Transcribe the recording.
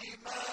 بما